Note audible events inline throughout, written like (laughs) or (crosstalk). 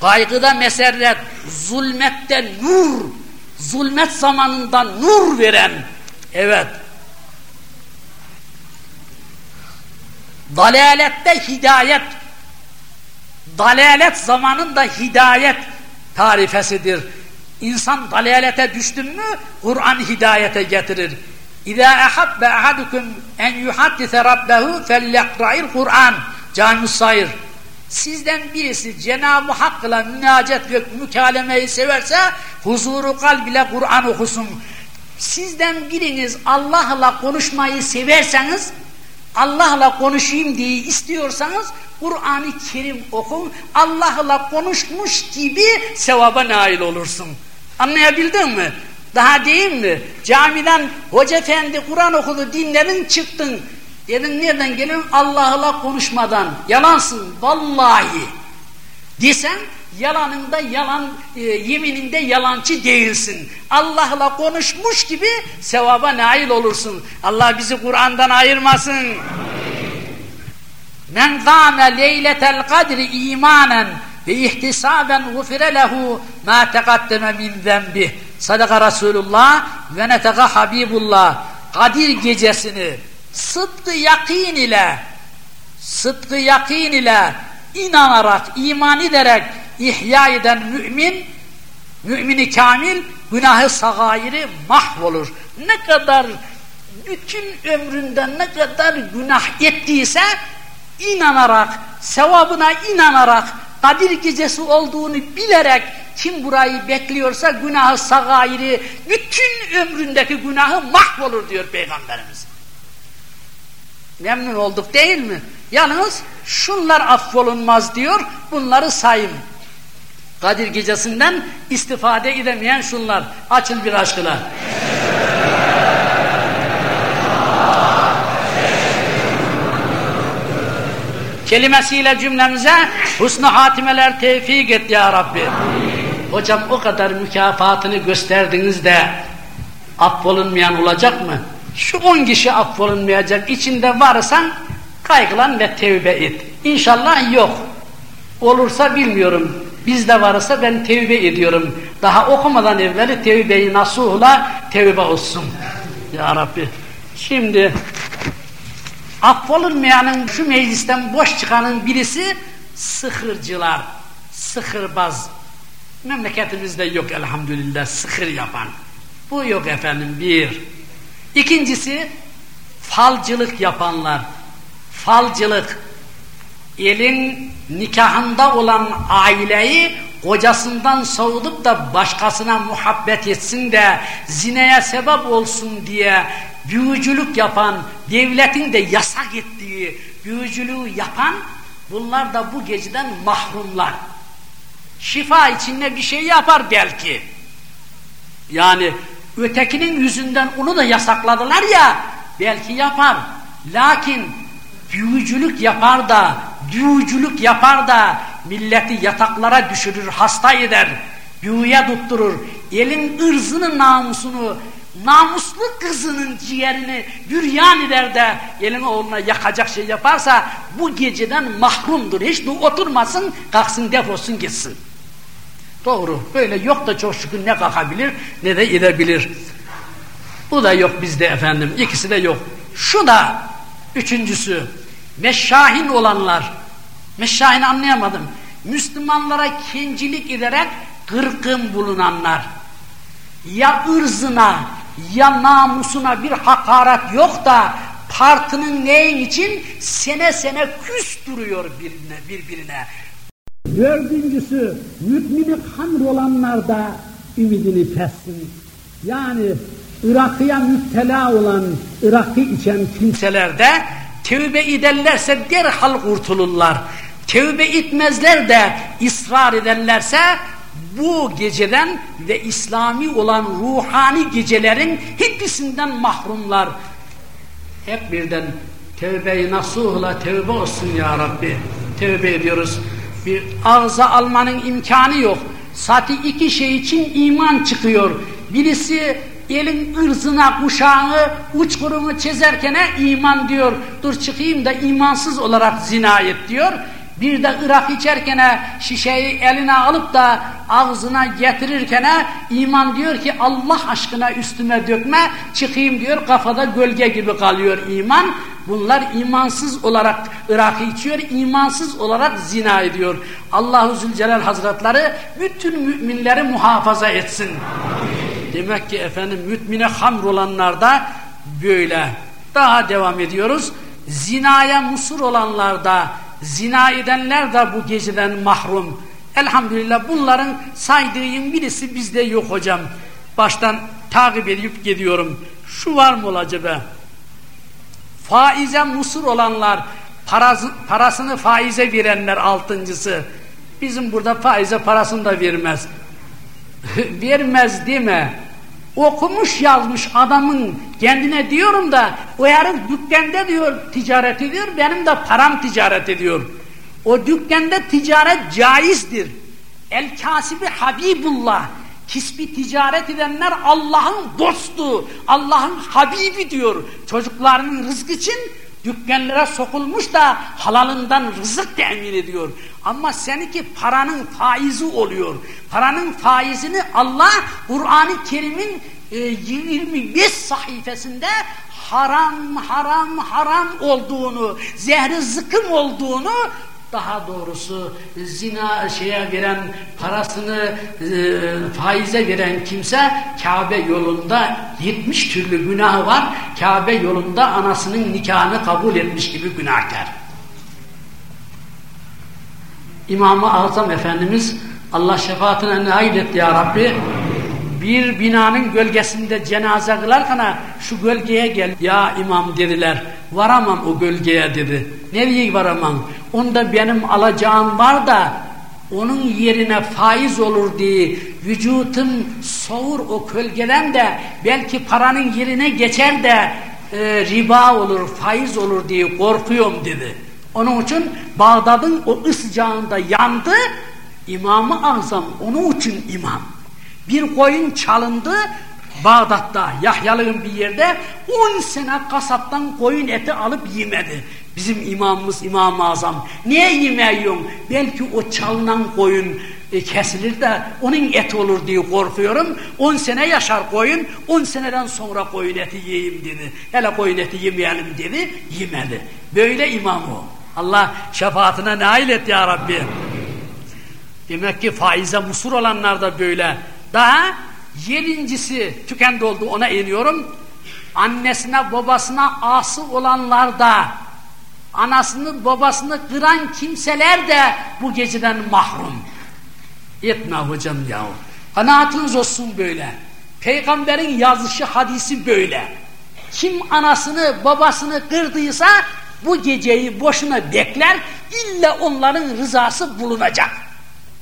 kaygıda meserret, zulmette nur, zulmet zamanında nur veren, evet, dalalette hidayet, dalalet zamanında hidayet tarifesidir. İnsan dalalete düştün mü Kur'an hidayete getirir. İza ahabbe ahadukum en yuhaddise rabbehu felyekra'il Kur'an. Cami Sayır. Sizden birisi Cenab-ı Hakk'la münacet ve mükalemeyi severse huzuru kalb ile Kur'an okusun. Sizden biriniz Allah'la konuşmayı severseniz Allah'la konuşayım diye istiyorsanız Kur'an-ı Kerim okun. Allah'la konuşmuş gibi sevaba nail olursun. Anlayabildin mi? Daha değil mi? Camiden hoca efendi Kur'an okudu dinledin çıktın. Dedin nereden geliyorsun? Allah'la konuşmadan. Yalansın vallahi. Desen yalanında yalan, e, yemininde yalancı değilsin. Allah'la konuşmuş gibi sevaba nail olursun. Allah bizi Kur'an'dan ayırmasın. Men gâme leyletel kadri imanen ve ihtisaben gufire lehu ma teqaddeme min zenbih. Sadaka Resulullah ve neteka Habibullah. Kadir gecesini sıdkı yakin ile sıdkı yakin ile inanarak, iman ederek ihya eden mümin, mümini kamil günahı sagayiri mahvolur. Ne kadar bütün ömründe ne kadar günah ettiyse inanarak, sevabına inanarak, Kadir gecesi olduğunu bilerek kim burayı bekliyorsa günahı sagayiri, bütün ömründeki günahı mahvolur diyor Peygamberimiz. Memnun olduk değil mi? Yalnız şunlar affolunmaz diyor, bunları sayın. Kadir gecesinden istifade edemeyen şunlar. Açın bir aşkına. Kelimesiyle cümlemize husnu hatimeler tevfik et ya Rabbi. Hocam o kadar mükafatını gösterdiniz de affolunmayan olacak mı? Şu on kişi affolunmayacak. İçinde varsan kaygılan ve tevbe et. İnşallah yok. Olursa bilmiyorum. Bizde varsa ben tevbe ediyorum. Daha okumadan evveli tevbeyi nasuhla tevbe olsun. Ya Rabbi. Şimdi affolunmayanın şu meclisten boş çıkanın birisi sıhırcılar, sıhırbaz. Memleketimizde yok elhamdülillah sıhır yapan. Bu yok efendim bir. İkincisi falcılık yapanlar. Falcılık elin nikahında olan aileyi kocasından soğudup da başkasına muhabbet etsin de zineye sebep olsun diye büyücülük yapan, devletin de yasak ettiği büyücülüğü yapan bunlar da bu geceden mahrumlar. Şifa içinde bir şey yapar belki. Yani ötekinin yüzünden onu da yasakladılar ya belki yapar. Lakin büyücülük yapar da, büyücülük yapar da milleti yataklara düşürür, hasta eder, büyüye tutturur. Elin ırzını, namusunu, namuslu kızının ciğerini büryan eder de elin oğluna yakacak şey yaparsa bu geceden mahrumdur. Hiç de oturmasın, kalksın defolsun gitsin. Doğru. Böyle yok da çok şükür ne kalkabilir ne de edebilir. Bu da yok bizde efendim. İkisi de yok. Şu da üçüncüsü. Meşşahin olanlar. Meşşahin anlayamadım. Müslümanlara kincilik ederek kırkın bulunanlar. Ya ırzına ya namusuna bir hakaret yok da partinin neyin için sene sene küs duruyor birbirine. birbirine. Dördüncüsü mümini kan olanlar da ümidini kessin. Yani Irak'ya müptela olan, Irak'ı içen kimseler de tevbe ederlerse derhal kurtulurlar. Tevbe etmezler de ısrar ederlerse bu geceden ve İslami olan ruhani gecelerin hepsinden mahrumlar. Hep birden tevbe-i nasuhla tevbe olsun ya Rabbi. Tevbe ediyoruz. Bir ağza almanın imkanı yok. Sati iki şey için iman çıkıyor. Birisi elin ırzına kuşağını uçkurunu çizerken iman diyor. Dur çıkayım da imansız olarak zina et diyor. Bir de ırak içerken şişeyi eline alıp da ağzına getirirken iman diyor ki Allah aşkına üstüme dökme çıkayım diyor kafada gölge gibi kalıyor iman. Bunlar imansız olarak ırakı içiyor, imansız olarak zina ediyor. Allahu Zülcelal Hazretleri bütün müminleri muhafaza etsin. Demek ki efendim mümine hamr olanlar da böyle. Daha devam ediyoruz. Zinaya musur olanlar da Zina edenler de bu geceden mahrum. Elhamdülillah bunların saydığım birisi bizde yok hocam. Baştan takip edip gidiyorum. Şu var mı acaba? Faize musur olanlar, parası, parasını faize verenler altıncısı. Bizim burada faize parasını da vermez. (laughs) vermez mi? okumuş yazmış adamın kendine diyorum da o yarın dükkanda diyor ticaret ediyor benim de param ticaret ediyor. O dükkanda ticaret caizdir. El kasibi Habibullah. Kisbi ticaret edenler Allah'ın dostu, Allah'ın Habibi diyor. Çocuklarının rızkı için dükkanlara sokulmuş da halalından rızık temin ediyor. Ama seninki paranın faizi oluyor. Paranın faizini Allah Kur'an-ı Kerim'in e, 25 sayfasında haram haram haram olduğunu, zehri zıkım olduğunu daha doğrusu zina şeye veren parasını e, faize veren kimse Kabe yolunda 70 türlü günahı var. Kabe yolunda anasının nikahını kabul etmiş gibi günahkar. İmam-ı Azam Efendimiz Allah şefaatine nail et ya Rabbi bir binanın gölgesinde cenaze kılarken şu gölgeye gel. Ya imam dediler varamam o gölgeye dedi. Nereye varamam? Onda benim alacağım var da onun yerine faiz olur diye vücutum soğur o kölgeden de belki paranın yerine geçer de e, riba olur faiz olur diye korkuyorum dedi. Onun için Bağdat'ın o ıscağında yandı. İmam-ı Azam onun için imam bir koyun çalındı Bağdat'ta Yahyalığın bir yerde 10 sene kasaptan koyun eti alıp yemedi. Bizim imamımız İmam-ı Azam. Niye yemeyiyorsun? Belki o çalınan koyun e, kesilir de onun eti olur diye korkuyorum. 10 sene yaşar koyun, 10 seneden sonra koyun eti yiyeyim dedi. Hele koyun eti yemeyelim dedi, yemedi. Böyle imam o. Allah şefaatine nail et ya Rabbi. Demek ki faize musur olanlar da böyle. Daha yedincisi tükendi oldu ona iniyorum. Annesine babasına ası olanlar da anasını babasını kıran kimseler de bu geceden mahrum. Etme hocam ya. Kanaatınız olsun böyle. Peygamberin yazışı hadisi böyle. Kim anasını babasını kırdıysa bu geceyi boşuna bekler illa onların rızası bulunacak.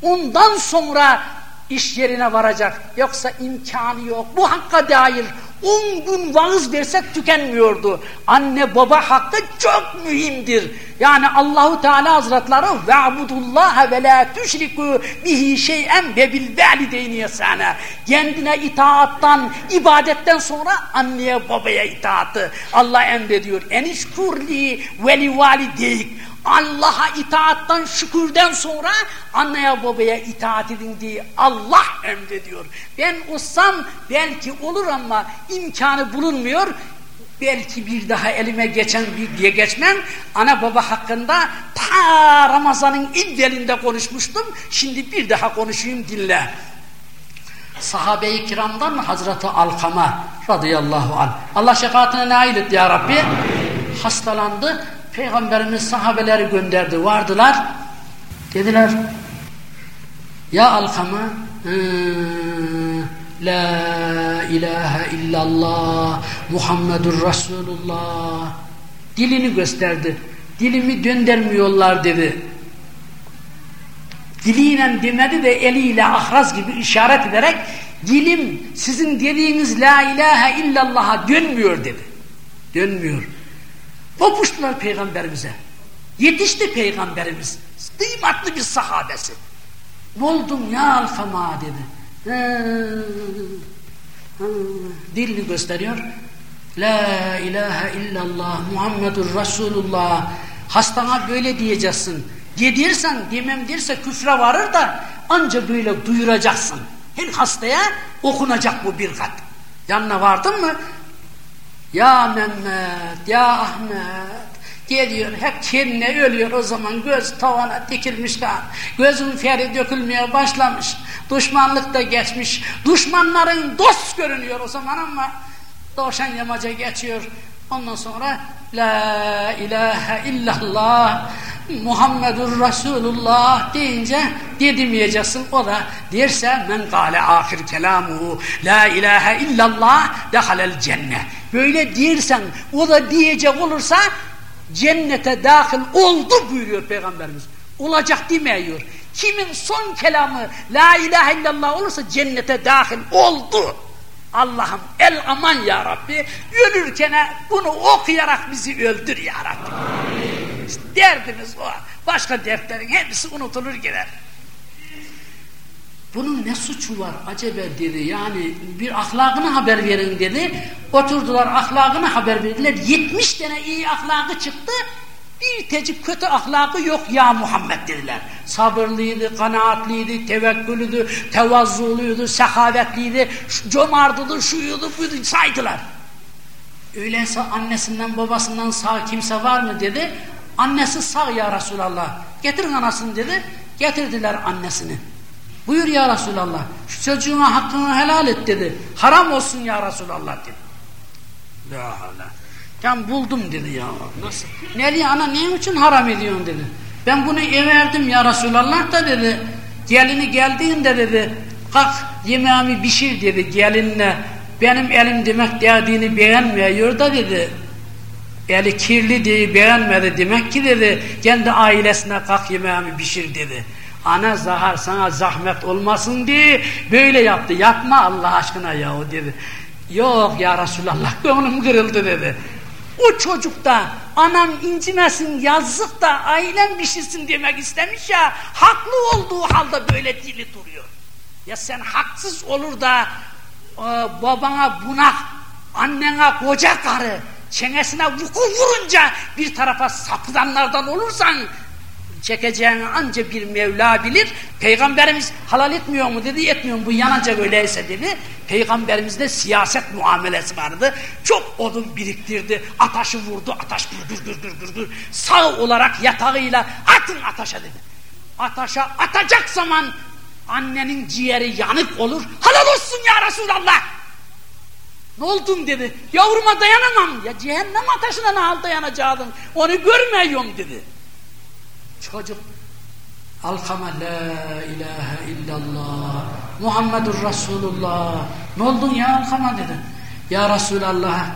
Ondan sonra iş yerine varacak. Yoksa imkanı yok. Bu hakka dair on gün vaaz versek tükenmiyordu. Anne baba hakkı çok mühimdir. Yani Allahu Teala Hazretleri ve'budullaha ve la tüşriku bihi şey'en ve bil valideyni yesana. Kendine itaattan, ibadetten sonra anneye babaya itaatı Allah emrediyor. Enişkurli ve li valideyk. Allah'a itaattan şükürden sonra anneye babaya itaat edin diye Allah emrediyor. Ben olsam belki olur ama imkanı bulunmuyor. Belki bir daha elime geçen bir diye geçmem. Ana baba hakkında ta Ramazan'ın evvelinde konuşmuştum. Şimdi bir daha konuşayım dinle. Sahabe-i kiramdan Hazreti Alkama radıyallahu anh. Allah şefaatine nail et ya Rabbi. Hastalandı Peygamberimiz sahabeleri gönderdi. Vardılar. Dediler ya Alkama La ilahe illallah Muhammedur Resulullah dilini gösterdi. Dilimi döndürmüyorlar dedi. Diliyle demedi de eliyle ahraz gibi işaret ederek dilim sizin dediğiniz la ilahe illallah'a dönmüyor dedi. Dönmüyor. Kopuştular peygamberimize. Yetişti peygamberimiz. Kıymetli bir sahabesi. Ne oldun ya Alkama dedi. Dilini gösteriyor. La ilahe illallah Muhammedur Resulullah. Hastana böyle diyeceksin. Dedirsen demem derse küfre varır da anca böyle duyuracaksın. Her hastaya okunacak bu bir kat. Yanına vardın mı? Ya Mehmet, ya Ahmet, Geliyor hep kendine ölüyor o zaman göz tavana dikilmiş kan. Gözün feri dökülmeye başlamış. Düşmanlık da geçmiş. Düşmanların dost görünüyor o zaman ama Doğuşan yamaca geçiyor. Ondan sonra La ilahe illallah Muhammedur Resulullah deyince dedimeyeceksin. O da derse men gale ahir kelamuhu La ilahe illallah dehalel cennet. Böyle dersen o da diyecek olursa cennete dahil oldu buyuruyor Peygamberimiz. Olacak demiyor. Kimin son kelamı La ilahe illallah olursa cennete dahil oldu. Allah'ım el aman ya Rabbi ölürken bunu okuyarak bizi öldür ya Rabbi. İşte derdimiz o. Başka dertlerin hepsi unutulur gider. Bunun ne suçu var acaba dedi. Yani bir ahlakını haber verin dedi. Oturdular ahlakını haber verdiler. 70 tane iyi ahlakı çıktı. Bir tecik kötü ahlakı yok ya Muhammed dediler. Sabırlıydı, kanaatliydi, tevekkülüydü, tevazzuluydu, sehavetliydi, cömartıdı, şuydu, buydu saydılar. Öyleyse annesinden babasından sağ kimse var mı dedi. Annesi sağ ya Resulallah. Getirin anasını dedi. Getirdiler annesini. Buyur ya Resulallah. Şu çocuğuna hakkını helal et dedi. Haram olsun ya Resulallah dedi. La havle. Ben buldum dedi ya. Nasıl? Nereye ana ne için haram ediyorsun dedi. Ben bunu everdim ya Resulallah da dedi. Gelini geldiğinde dedi. Kalk yemeğimi pişir dedi gelinle. Benim elim demek dediğini beğenmiyor da dedi. Eli kirli diye beğenmedi demek ki dedi. Kendi ailesine kalk yemeğimi pişir dedi. Ana zahar sana zahmet olmasın diye böyle yaptı. Yapma Allah aşkına yahu dedi. Yok ya Resulallah (laughs) gönlüm kırıldı dedi. O çocuk da anam incimesin yazık da ailem pişirsin demek istemiş ya haklı olduğu halde böyle dili duruyor. Ya sen haksız olur da e, babana bunak, annene koca karı çenesine vuku vurunca bir tarafa sapıdanlardan olursan çekeceğini anca bir Mevla bilir. Peygamberimiz halal etmiyor mu dedi, etmiyor mu bu yanacak öyleyse dedi. Peygamberimizde siyaset muamelesi vardı. Çok odun biriktirdi, ataşı vurdu, ataş dur dur dur dur dur. Sağ olarak yatağıyla atın ataşa dedi. Ataşa atacak zaman annenin ciğeri yanık olur. Halal olsun ya Resulallah. Ne oldun dedi. Yavruma dayanamam. Ya cehennem ateşine ne dayanacaktın? Onu görmüyorum dedi. Çocuk Alkama la ilahe illallah Muhammedur Resulullah Ne oldun ya Alkama dedi. Ya Resulallah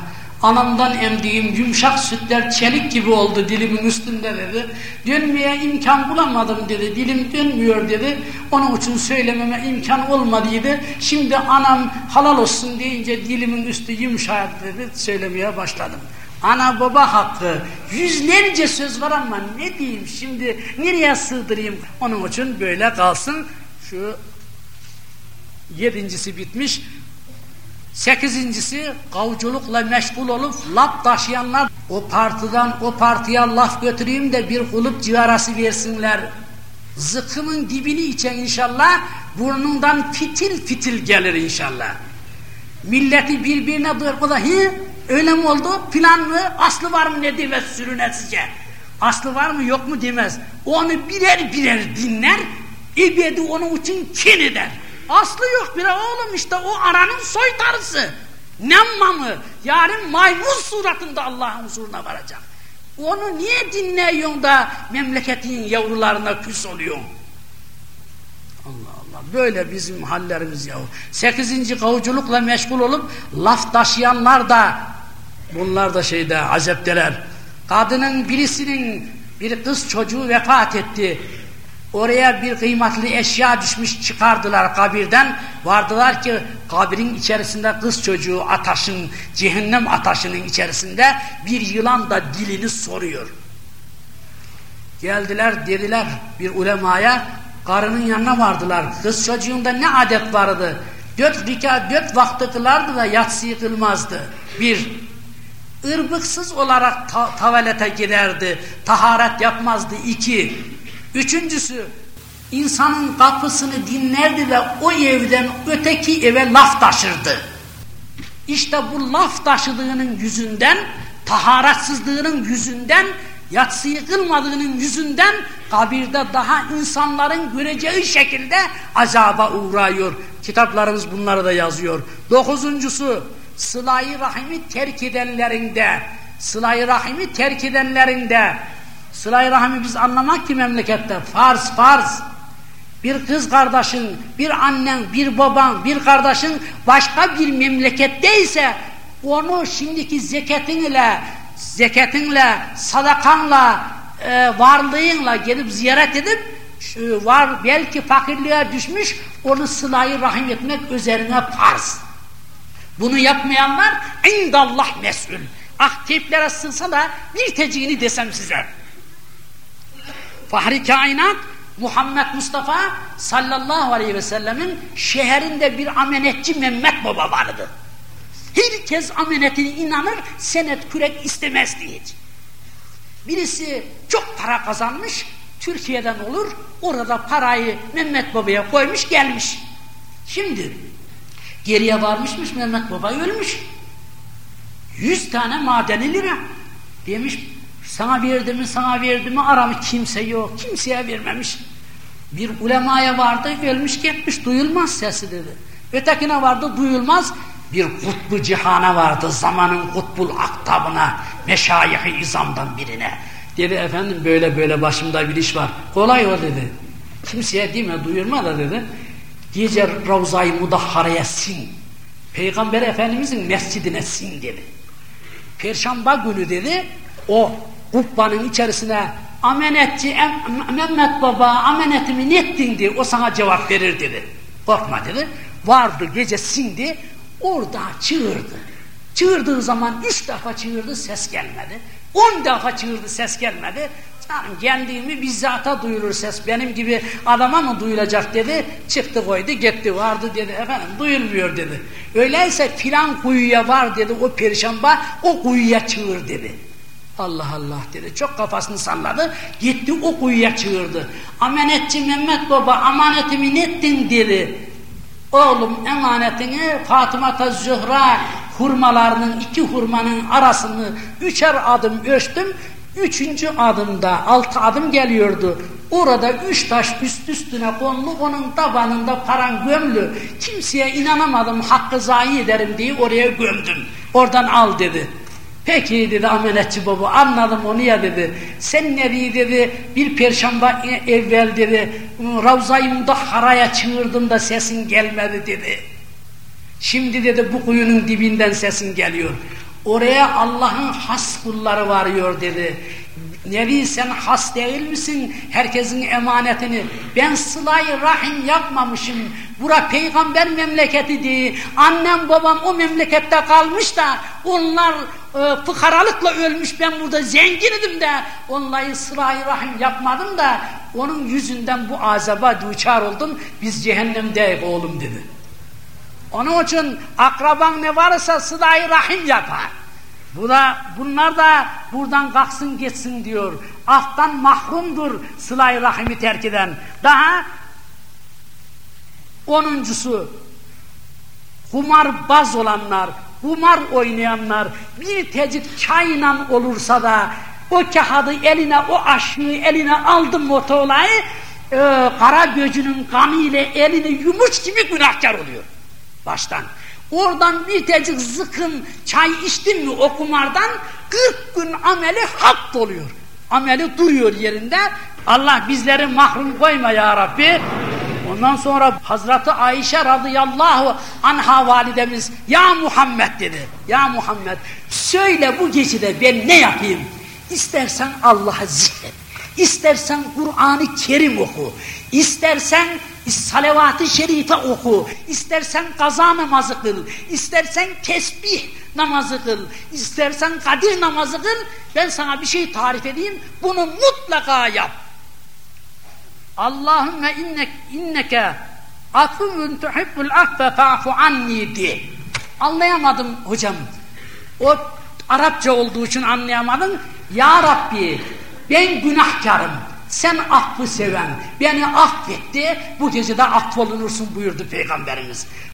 anamdan emdiğim yumuşak sütler çelik gibi oldu dilimin üstünde dedi. Dönmeye imkan bulamadım dedi. Dilim dönmüyor dedi. Onun için söylememe imkan olmadıydı. Şimdi anam halal olsun deyince dilimin üstü yumuşadı dedi. Söylemeye başladım. Ana baba hakkı. Yüzlerce söz var ama ne diyeyim şimdi? Nereye sığdırayım? Onun için böyle kalsın. Şu yedincisi bitmiş. Sekizincisi kavculukla meşgul olup laf taşıyanlar o partiden o partiye laf götüreyim de bir kulup civarası versinler. Zıkkımın dibini içen inşallah burnundan fitil fitil gelir inşallah. Milleti birbirine da hi Öyle mi oldu? Plan mı? Aslı var mı ne demez sürüne sizce? Aslı var mı yok mu demez. Onu birer birer dinler. İbedi onun için kin eder. Aslı yok bile oğlum işte o aranın soytarısı. Nemma mı? Yarın maymun suratında Allah'ın huzuruna varacak. Onu niye dinliyorsun da memleketin yavrularına küs oluyorsun? Allah Allah. Böyle bizim hallerimiz yahu. Sekizinci kavuculukla meşgul olup laf taşıyanlar da Bunlar da şeyde acepteler. Kadının birisinin bir kız çocuğu vefat etti. Oraya bir kıymetli eşya düşmüş çıkardılar kabirden. Vardılar ki kabirin içerisinde kız çocuğu ataşın, cehennem ataşının içerisinde bir yılan da dilini soruyor. Geldiler dediler bir ulemaya karının yanına vardılar. Kız çocuğunda ne adet vardı? Dört rika, dört vakti kılardı da yatsı kılmazdı. Bir, ırbıksız olarak ta tavalete girerdi, taharet yapmazdı. İki, Üçüncüsü insanın kapısını dinlerdi ve o evden öteki eve laf taşırdı. İşte bu laf taşıdığının yüzünden, taharatsızlığının yüzünden, yatsıyı kılmadığının yüzünden kabirde daha insanların göreceği şekilde azaba uğrıyor. Kitaplarımız bunları da yazıyor. Dokuzuncusu, sılayı rahimi terk edenlerinde, sılayı rahimi terk edenlerinde, sılayı rahimi biz anlamak ki memlekette, farz farz, bir kız kardeşin, bir annen, bir baban, bir kardeşin başka bir memleketteyse onu şimdiki zeketinle, zeketinle, sadakanla, e, varlığınla gelip ziyaret edip var belki fakirliğe düşmüş onu sılayı rahim etmek üzerine farz. Bunu yapmayanlar indallah mesul. Ah teyplere sığsa da bir teciğini desem size. Fahri kainat Muhammed Mustafa sallallahu aleyhi ve sellemin şehrinde bir amenetçi Mehmet Baba vardı. Herkes amenetine inanır, senet kürek istemez diye. Birisi çok para kazanmış, Türkiye'den olur, orada parayı Mehmet Baba'ya koymuş gelmiş. Şimdi geriye varmışmış Mehmet Baba ölmüş. Yüz tane madeni lira. Demiş sana verdi mi sana verdi mi aramı kimse yok. Kimseye vermemiş. Bir ulemaya vardı ölmüş gitmiş duyulmaz sesi dedi. Ötekine vardı duyulmaz. Bir kutbu cihana vardı zamanın kutbul aktabına meşayih izamdan birine. Dedi efendim böyle böyle başımda bir iş var. Kolay o dedi. Kimseye deme duyurma da dedi. Gece Ravza-i Mudahhara'ya sin. Peygamber Efendimizin mescidine sin dedi. Perşembe günü dedi o kubbanın içerisine amenetçi Mehmet Baba amenetimi ne ettin diye o sana cevap verir dedi. Korkma dedi. Vardı gece sindi orada çığırdı. Çığırdığı zaman üç defa çığırdı ses gelmedi. On defa çığırdı ses gelmedi. Canım geldiğimi bizzata duyulur ses. Benim gibi adama mı duyulacak dedi. Çıktı koydu gitti vardı dedi. Efendim duyulmuyor dedi. Öyleyse filan kuyuya var dedi o perşembe o kuyuya çığır dedi. Allah Allah dedi. Çok kafasını salladı. Gitti o kuyuya çığırdı. Amanetçi Mehmet Baba amanetimi ne ettin dedi. Oğlum emanetini Fatıma Zühra hurmalarının iki hurmanın arasını üçer adım ölçtüm. Üçüncü adımda altı adım geliyordu. Orada üç taş üst üstüne konulu onun tabanında paran gömlü. Kimseye inanamadım hakkı zayi ederim diye oraya gömdüm. Oradan al dedi. Peki dedi ameliyatçı baba anladım onu ya dedi. Sen ne dedi bir perşembe evvel dedi Ravza-i Mudahhara'ya çığırdım da sesin gelmedi dedi. Şimdi dedi bu kuyunun dibinden sesin geliyor. Oraya Allah'ın has kulları varıyor dedi. Nebi sen has değil misin? Herkesin emanetini. Ben sılayı rahim yapmamışım. Bura peygamber memleketi diye. Annem babam o memlekette kalmış da onlar e, fıkaralıkla ölmüş. Ben burada zenginidim de onları sılayı rahim yapmadım da onun yüzünden bu azaba duçar oldum. Biz cehennemde oğlum dedi. Onun için akraban ne varsa sılayı rahim yapar. Bu da, bunlar da buradan kalksın geçsin diyor. Aftan mahrumdur sıla rahimi terk eden. Daha onuncusu baz olanlar, kumar oynayanlar bir tecik çayla olursa da o kağıdı eline, o aşığı eline aldı motolayı e, kara gözünün kanıyla elini yumuş gibi günahkar oluyor. Baştan. Oradan bir tecik zıkın çay içtin mi o kumardan 40 gün ameli hak oluyor. Ameli duruyor yerinde. Allah bizleri mahrum koyma ya Rabbi. Ondan sonra Hazreti Ayşe radıyallahu anha validemiz ya Muhammed dedi. Ya Muhammed söyle bu gecede ben ne yapayım? İstersen Allah'a zikret. İstersen Kur'an-ı Kerim oku. İstersen salavat-ı şerife oku, istersen kaza namazı kıl, istersen tesbih namazı kıl, istersen kadir namazı kıl, ben sana bir şey tarif edeyim, bunu mutlaka yap. Allahümme innek, inneke afuvun tuhibbul affe fa'fu anni diye. Anlayamadım hocam. O Arapça olduğu için anlayamadım. Ya Rabbi ben günahkarım. sen affı seven beni affetti bu gecede affolunursun buyurdu Peygamberimiz.